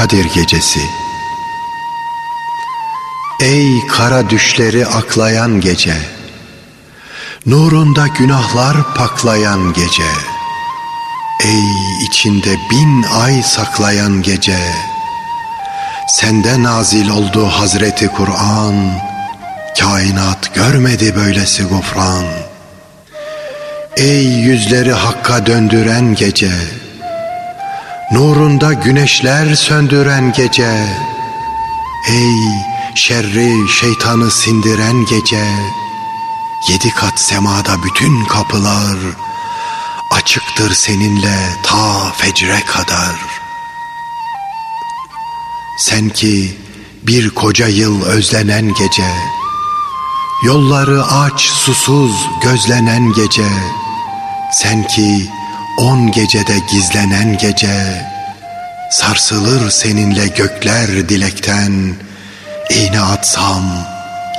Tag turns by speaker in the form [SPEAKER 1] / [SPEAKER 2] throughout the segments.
[SPEAKER 1] Kadir Gecesi. Ey kara düşleri aklayan gece Nurunda günahlar paklayan gece Ey içinde bin ay saklayan gece Sende nazil oldu Hazreti Kur'an Kainat görmedi böylesi gufran. Ey yüzleri hakka döndüren gece Nurunda güneşler söndüren gece. Ey şerri şeytanı sindiren gece. Yedi kat semada bütün kapılar Açıktır seninle ta fecre kadar. Sen ki bir koca yıl özlenen gece Yolları aç susuz gözlenen gece Sen ki On gecede gizlenen gece Sarsılır seninle gökler dilekten İğne atsam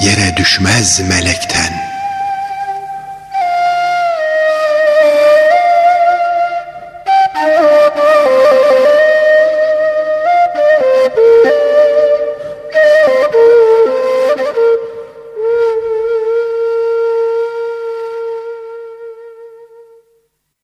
[SPEAKER 1] yere düşmez melekten.''